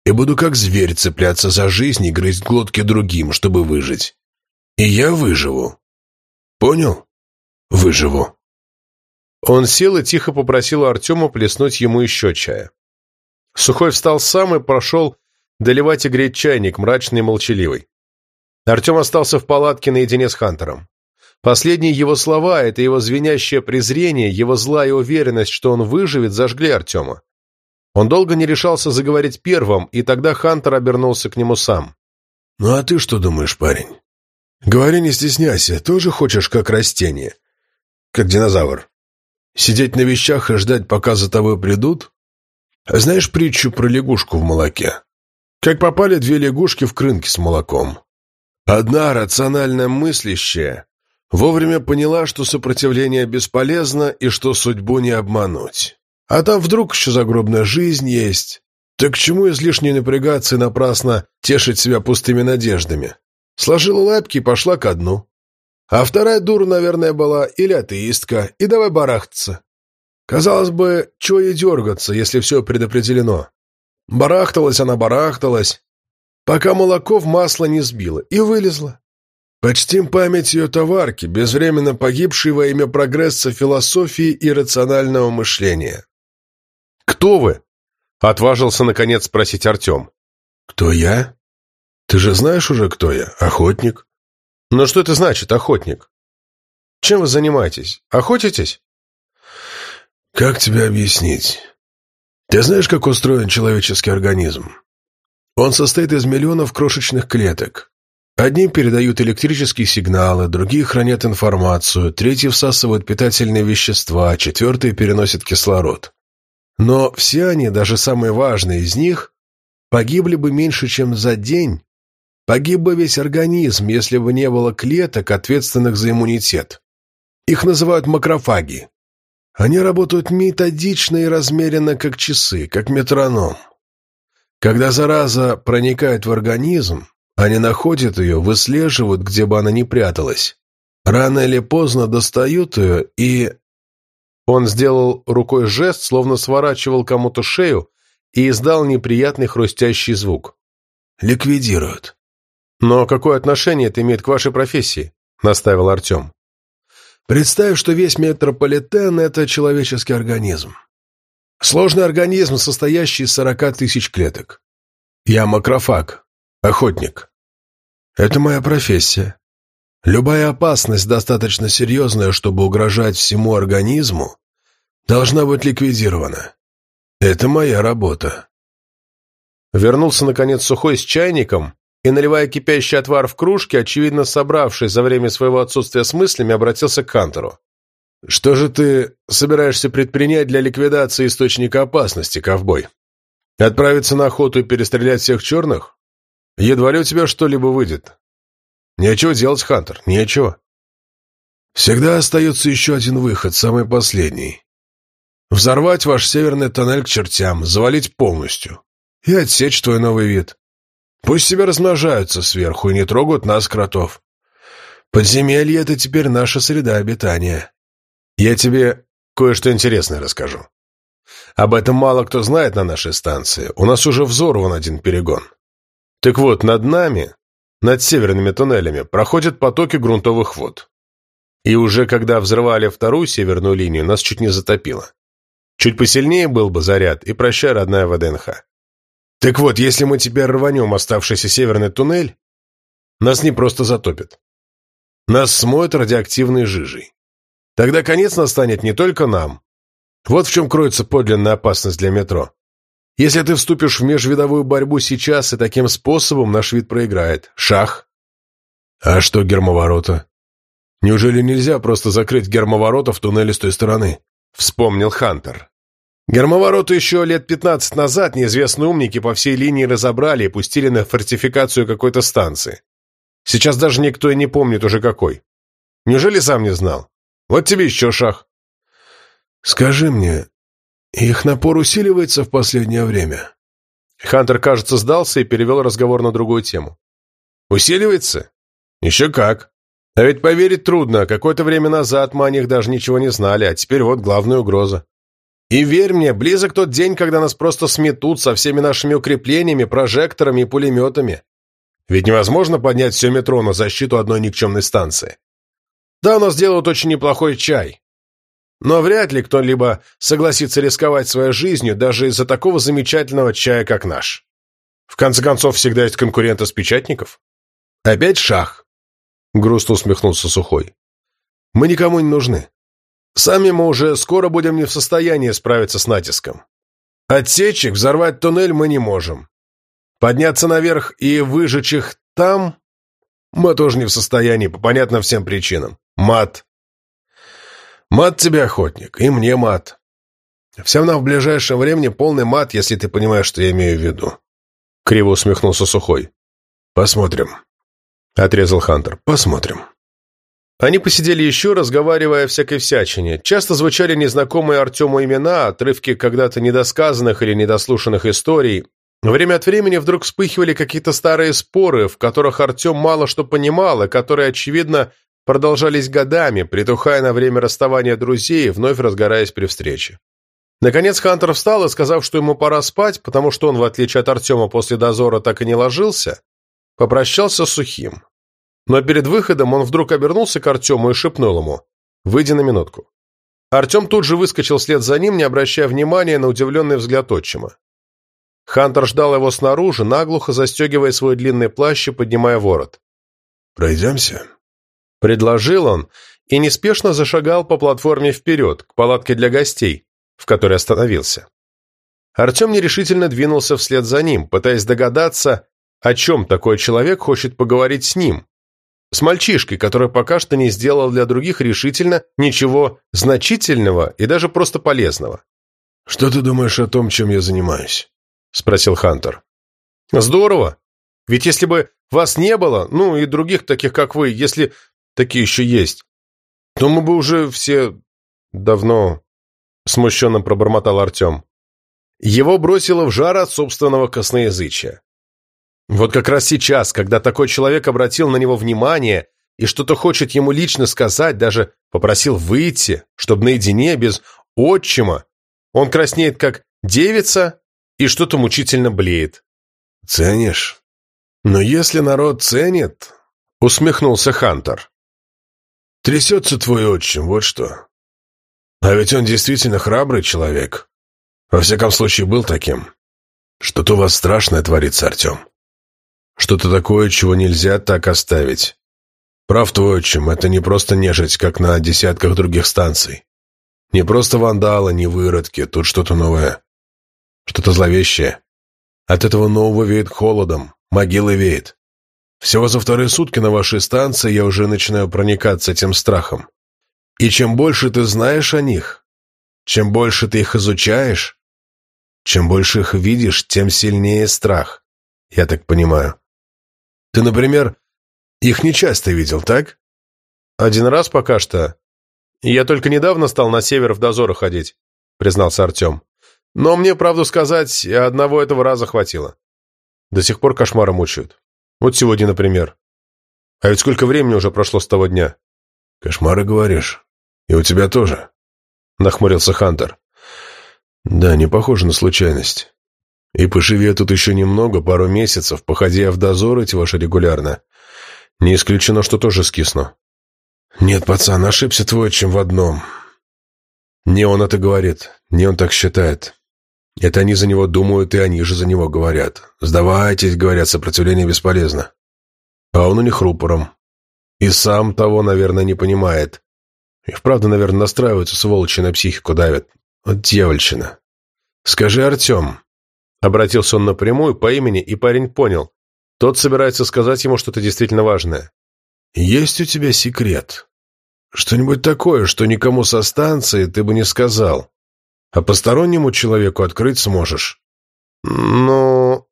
И буду как зверь цепляться за жизнь и грызть глотки другим, чтобы выжить. И я выживу. Понял? Выживу. Он сел и тихо попросил Артема плеснуть ему еще чая. Сухой встал сам и прошел доливать и греть чайник, мрачный и молчаливый. Артем остался в палатке наедине с Хантером. Последние его слова, это его звенящее презрение, его злая уверенность, что он выживет, зажгли Артема. Он долго не решался заговорить первым, и тогда Хантер обернулся к нему сам. «Ну а ты что думаешь, парень? Говори, не стесняйся, тоже хочешь как растение? Как динозавр? Сидеть на вещах и ждать, пока за тобой придут? А знаешь притчу про лягушку в молоке? Как попали две лягушки в крынки с молоком? Одна рационально мыслящая вовремя поняла, что сопротивление бесполезно и что судьбу не обмануть. А там вдруг еще загробная жизнь есть. Так к чему излишне напрягаться и напрасно тешить себя пустыми надеждами? Сложила лапки и пошла ко дну. А вторая дура, наверное, была или атеистка, и давай барахтаться. Казалось бы, чего ей дергаться, если все предопределено? Барахталась она, барахталась, пока молоко в масло не сбило, и вылезла. Почтим память ее товарки, безвременно погибшей во имя прогресса философии и рационального мышления. «Кто вы?» — отважился, наконец, спросить Артем. «Кто я? Ты же знаешь уже, кто я? Охотник». «Но что это значит, охотник? Чем вы занимаетесь? Охотитесь?» «Как тебе объяснить? Ты знаешь, как устроен человеческий организм? Он состоит из миллионов крошечных клеток. Одни передают электрические сигналы, другие хранят информацию, третьи всасывают питательные вещества, четвертые переносят кислород. Но все они, даже самые важные из них, погибли бы меньше, чем за день. Погиб бы весь организм, если бы не было клеток, ответственных за иммунитет. Их называют макрофаги. Они работают методично и размеренно, как часы, как метроном. Когда зараза проникает в организм, они находят ее, выслеживают, где бы она ни пряталась. Рано или поздно достают ее и... Он сделал рукой жест, словно сворачивал кому-то шею, и издал неприятный хрустящий звук. Ликвидируют. «Но какое отношение это имеет к вашей профессии?» — наставил Артем. «Представь, что весь метрополитен — это человеческий организм. Сложный организм, состоящий из сорока тысяч клеток. Я макрофаг, охотник. Это моя профессия. Любая опасность, достаточно серьезная, чтобы угрожать всему организму, должна быть ликвидирована. Это моя работа. Вернулся, наконец, сухой с чайником и, наливая кипящий отвар в кружке, очевидно собравшись за время своего отсутствия с мыслями, обратился к Кантору. «Что же ты собираешься предпринять для ликвидации источника опасности, ковбой? Отправиться на охоту и перестрелять всех черных? Едва ли у тебя что-либо выйдет. Нечего делать, Хантер, нечего. Всегда остается еще один выход, самый последний. Взорвать ваш северный тоннель к чертям, завалить полностью. И отсечь твой новый вид. Пусть себе размножаются сверху и не трогают нас, кротов. Подземелье — это теперь наша среда обитания. Я тебе кое-что интересное расскажу. Об этом мало кто знает на нашей станции. У нас уже взорван один перегон. Так вот, над нами, над северными туннелями, проходят потоки грунтовых вод. И уже когда взрывали вторую северную линию, нас чуть не затопило. Чуть посильнее был бы заряд, и прощай, родная ВДНХ. Так вот, если мы теперь рванем оставшийся северный туннель, нас не просто затопит. Нас смоют радиоактивной жижей. Тогда конец настанет не только нам. Вот в чем кроется подлинная опасность для метро. Если ты вступишь в межвидовую борьбу сейчас, и таким способом наш вид проиграет. Шах. А что гермоворота? Неужели нельзя просто закрыть гермоворота в туннеле с той стороны? Вспомнил Хантер. Гермовороты еще лет пятнадцать назад неизвестные умники по всей линии разобрали и пустили на фортификацию какой-то станции. Сейчас даже никто и не помнит уже какой. Неужели сам не знал? Вот тебе еще шах. Скажи мне, их напор усиливается в последнее время. Хантер, кажется, сдался и перевел разговор на другую тему. Усиливается? Еще как. А ведь поверить трудно, какое-то время назад мы о них даже ничего не знали, а теперь вот главная угроза. И верь мне, близок тот день, когда нас просто сметут со всеми нашими укреплениями, прожекторами и пулеметами. Ведь невозможно поднять все метро на защиту одной никчемной станции. Да, нас делают очень неплохой чай. Но вряд ли кто-либо согласится рисковать своей жизнью даже из-за такого замечательного чая, как наш. В конце концов, всегда есть конкуренты с печатников. Опять шах. Грустно усмехнулся Сухой. Мы никому не нужны. Сами мы уже скоро будем не в состоянии справиться с натиском. Отсечек взорвать туннель мы не можем. Подняться наверх и выжечь их там мы тоже не в состоянии, по понятным всем причинам. Мат. Мат тебе, охотник, и мне мат. Всем нам в ближайшем времени полный мат, если ты понимаешь, что я имею в виду. Криво усмехнулся Сухой. Посмотрим. Отрезал Хантер. Посмотрим. Они посидели еще, разговаривая о всякой всячине. Часто звучали незнакомые Артему имена, отрывки когда-то недосказанных или недослушанных историй. Время от времени вдруг вспыхивали какие-то старые споры, в которых Артем мало что понимал, и которые, очевидно, продолжались годами, притухая на время расставания друзей и вновь разгораясь при встрече. Наконец Хантер встал и, сказав, что ему пора спать, потому что он, в отличие от Артема, после дозора так и не ложился, попрощался с Сухим. Но перед выходом он вдруг обернулся к Артему и шепнул ему «Выйди на минутку». Артем тут же выскочил вслед за ним, не обращая внимания на удивленный взгляд отчима. Хантер ждал его снаружи, наглухо застегивая свой длинный плащ и поднимая ворот. «Пройдемся?» Предложил он и неспешно зашагал по платформе вперед, к палатке для гостей, в которой остановился. Артем нерешительно двинулся вслед за ним, пытаясь догадаться, о чем такой человек хочет поговорить с ним, с мальчишкой, который пока что не сделал для других решительно ничего значительного и даже просто полезного. «Что ты думаешь о том, чем я занимаюсь?» — спросил Хантер. «Здорово. Ведь если бы вас не было, ну и других таких, как вы, если такие еще есть, то мы бы уже все давно...» — смущенно пробормотал Артем. Его бросило в жар от собственного косноязычия. Вот как раз сейчас, когда такой человек обратил на него внимание и что-то хочет ему лично сказать, даже попросил выйти, чтобы наедине, без отчима, он краснеет как девица и что-то мучительно блеет. «Ценишь? Но если народ ценит...» — усмехнулся Хантер. «Трясется твой отчим, вот что. А ведь он действительно храбрый человек. Во всяком случае, был таким. Что-то у вас страшное творится, Артем. Что-то такое, чего нельзя так оставить. Прав твой отчим, это не просто нежить, как на десятках других станций. Не просто вандалы, не выродки, тут что-то новое. Что-то зловещее. От этого нового веет холодом, могилы веет. Всего за вторые сутки на вашей станции я уже начинаю проникаться этим страхом. И чем больше ты знаешь о них, чем больше ты их изучаешь, чем больше их видишь, тем сильнее страх. Я так понимаю. Ты, например, их не часто видел, так? Один раз пока что. Я только недавно стал на север в дозоры ходить, признался Артем. Но мне, правду сказать, одного этого раза хватило. До сих пор кошмары мучают. Вот сегодня, например. А ведь сколько времени уже прошло с того дня? Кошмары, говоришь? И у тебя тоже? Нахмурился Хантер. Да, не похоже на случайность. И поживи я тут еще немного, пару месяцев, походя в дозор эти ваши регулярно. Не исключено, что тоже скисну. Нет, пацан, ошибся твой отчим в одном. Не он это говорит, не он так считает. Это они за него думают, и они же за него говорят. Сдавайтесь, говорят, сопротивление бесполезно. А он у них рупором. И сам того, наверное, не понимает. И вправду, наверное, настраиваются сволочи на психику давят. Вот дьявольщина. Скажи, Артем, Обратился он напрямую по имени, и парень понял. Тот собирается сказать ему что-то действительно важное. «Есть у тебя секрет? Что-нибудь такое, что никому со станции ты бы не сказал, а постороннему человеку открыть сможешь?» «Ну...»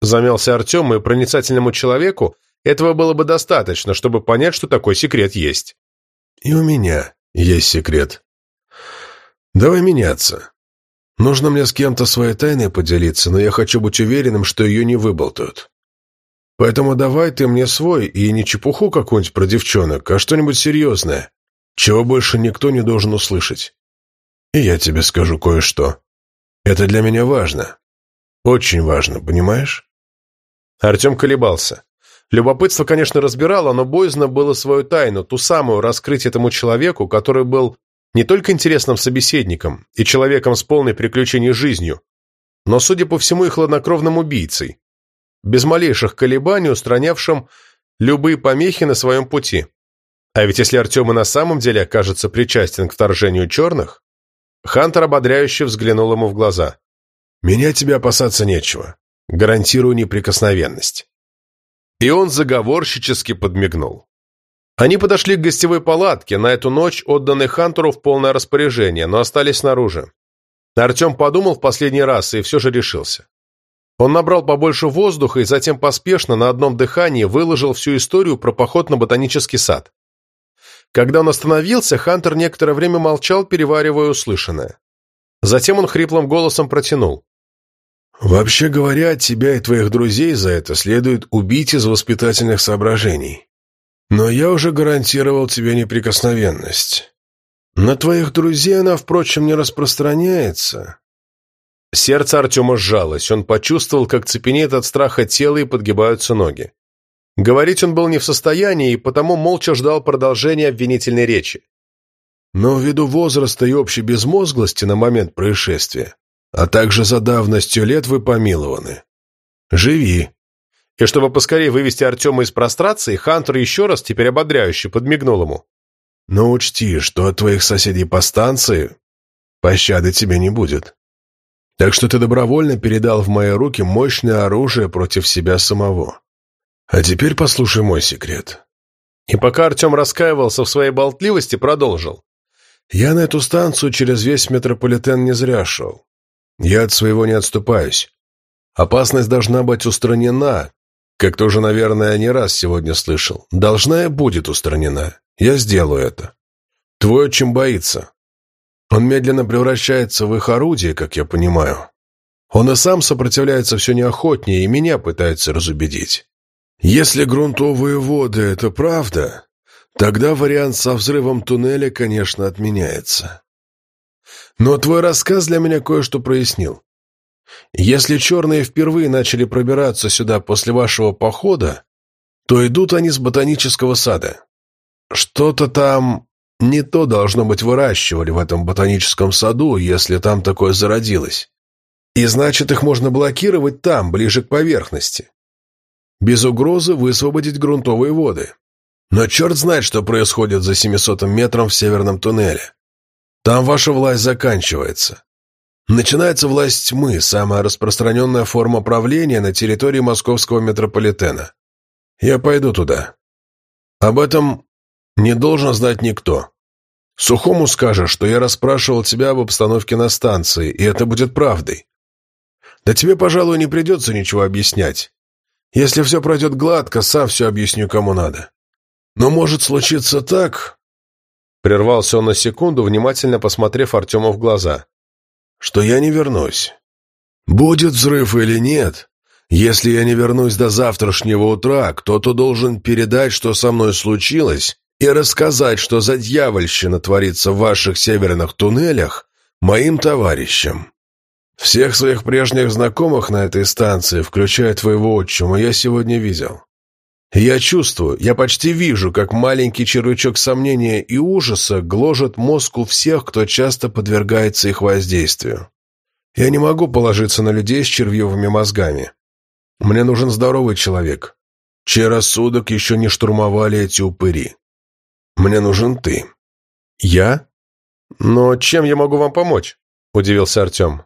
Замялся Артем, и проницательному человеку этого было бы достаточно, чтобы понять, что такой секрет есть. «И у меня есть секрет. Давай меняться. Нужно мне с кем-то своей тайной поделиться, но я хочу быть уверенным, что ее не выболтают. Поэтому давай ты мне свой и не чепуху какую-нибудь про девчонок, а что-нибудь серьезное, чего больше никто не должен услышать. И я тебе скажу кое-что. Это для меня важно. Очень важно, понимаешь?» Артем колебался. Любопытство, конечно, разбирало, но боязно было свою тайну, ту самую, раскрыть этому человеку, который был не только интересным собеседником и человеком с полной приключений жизнью, но, судя по всему, и хладнокровным убийцей, без малейших колебаний устранявшим любые помехи на своем пути. А ведь если Артем и на самом деле окажется причастен к вторжению черных, Хантер ободряюще взглянул ему в глаза. «Меня тебе опасаться нечего. Гарантирую неприкосновенность». И он заговорщически подмигнул. Они подошли к гостевой палатке, на эту ночь отданной Хантеру в полное распоряжение, но остались снаружи. Артем подумал в последний раз и все же решился. Он набрал побольше воздуха и затем поспешно на одном дыхании выложил всю историю про поход на ботанический сад. Когда он остановился, Хантер некоторое время молчал, переваривая услышанное. Затем он хриплым голосом протянул. «Вообще говоря, тебя и твоих друзей за это следует убить из воспитательных соображений. Но я уже гарантировал тебе неприкосновенность. На твоих друзей она, впрочем, не распространяется». Сердце Артема сжалось, он почувствовал, как цепенеет от страха тело и подгибаются ноги. Говорить он был не в состоянии, и потому молча ждал продолжения обвинительной речи. Но ввиду возраста и общей безмозглости на момент происшествия, а также за давностью лет вы помилованы. Живи, и чтобы поскорее вывести Артема из прострации, Хантер еще раз, теперь ободряюще, подмигнул ему. «Но учти, что от твоих соседей по станции пощады тебе не будет. Так что ты добровольно передал в мои руки мощное оружие против себя самого. А теперь послушай мой секрет». И пока Артем раскаивался в своей болтливости, продолжил. «Я на эту станцию через весь метрополитен не зря шел. Я от своего не отступаюсь. Опасность должна быть устранена, как ты уже, наверное, не раз сегодня слышал. Должна и будет устранена. Я сделаю это. Твой отчим боится. Он медленно превращается в их орудие, как я понимаю. Он и сам сопротивляется все неохотнее, и меня пытается разубедить. Если грунтовые воды — это правда, тогда вариант со взрывом туннеля, конечно, отменяется. Но твой рассказ для меня кое-что прояснил. Если черные впервые начали пробираться сюда после вашего похода, то идут они с ботанического сада. Что-то там не то должно быть выращивали в этом ботаническом саду, если там такое зародилось. И значит, их можно блокировать там, ближе к поверхности. Без угрозы высвободить грунтовые воды. Но черт знает, что происходит за 700 метром в северном туннеле. Там ваша власть заканчивается. Начинается власть тьмы, самая распространенная форма правления на территории московского метрополитена. Я пойду туда. Об этом не должен знать никто. Сухому скажешь, что я расспрашивал тебя об обстановке на станции, и это будет правдой. Да тебе, пожалуй, не придется ничего объяснять. Если все пройдет гладко, сам все объясню, кому надо. Но может случиться так...» Прервался он на секунду, внимательно посмотрев Артему в глаза что я не вернусь. Будет взрыв или нет, если я не вернусь до завтрашнего утра, кто-то должен передать, что со мной случилось, и рассказать, что за дьявольщина творится в ваших северных туннелях, моим товарищам. Всех своих прежних знакомых на этой станции, включая твоего отчима, я сегодня видел. Я чувствую, я почти вижу, как маленький червячок сомнения и ужаса гложет мозг у всех, кто часто подвергается их воздействию. Я не могу положиться на людей с червивыми мозгами. Мне нужен здоровый человек, чей рассудок еще не штурмовали эти упыри. Мне нужен ты. Я? Но чем я могу вам помочь? Удивился Артем.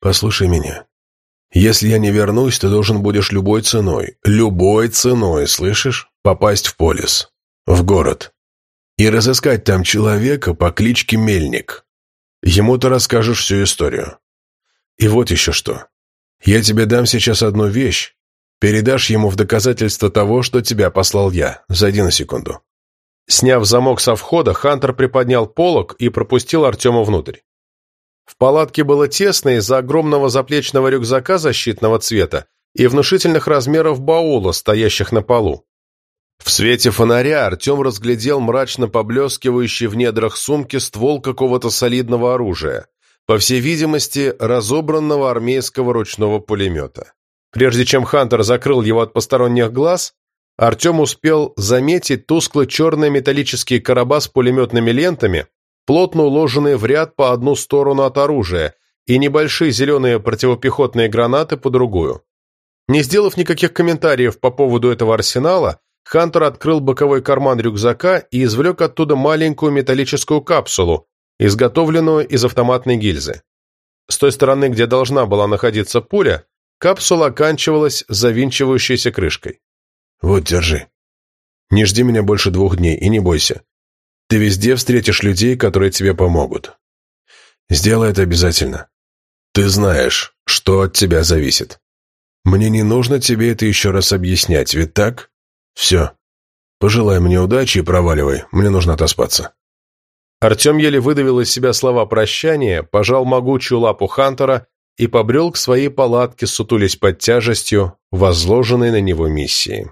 Послушай меня. Если я не вернусь, ты должен будешь любой ценой, любой ценой, слышишь, попасть в полис, в город, и разыскать там человека по кличке Мельник. Ему ты расскажешь всю историю. И вот еще что. Я тебе дам сейчас одну вещь, передашь ему в доказательство того, что тебя послал я. Зайди на секунду». Сняв замок со входа, Хантер приподнял полог и пропустил Артема внутрь. В палатке было тесно из-за огромного заплечного рюкзака защитного цвета и внушительных размеров баула, стоящих на полу. В свете фонаря Артем разглядел мрачно поблескивающий в недрах сумки ствол какого-то солидного оружия, по всей видимости, разобранного армейского ручного пулемета. Прежде чем Хантер закрыл его от посторонних глаз, Артем успел заметить тускло-черные металлические короба с пулеметными лентами, плотно уложенные в ряд по одну сторону от оружия, и небольшие зеленые противопехотные гранаты по другую. Не сделав никаких комментариев по поводу этого арсенала, Хантер открыл боковой карман рюкзака и извлек оттуда маленькую металлическую капсулу, изготовленную из автоматной гильзы. С той стороны, где должна была находиться пуля, капсула оканчивалась завинчивающейся крышкой. «Вот, держи. Не жди меня больше двух дней и не бойся. Ты везде встретишь людей, которые тебе помогут. Сделай это обязательно. Ты знаешь, что от тебя зависит. Мне не нужно тебе это еще раз объяснять, ведь так?» «Все. Пожелай мне удачи и проваливай. Мне нужно отоспаться». Артем еле выдавил из себя слова прощания, пожал могучую лапу Хантера и побрел к своей палатке, сутулясь под тяжестью возложенной на него миссии.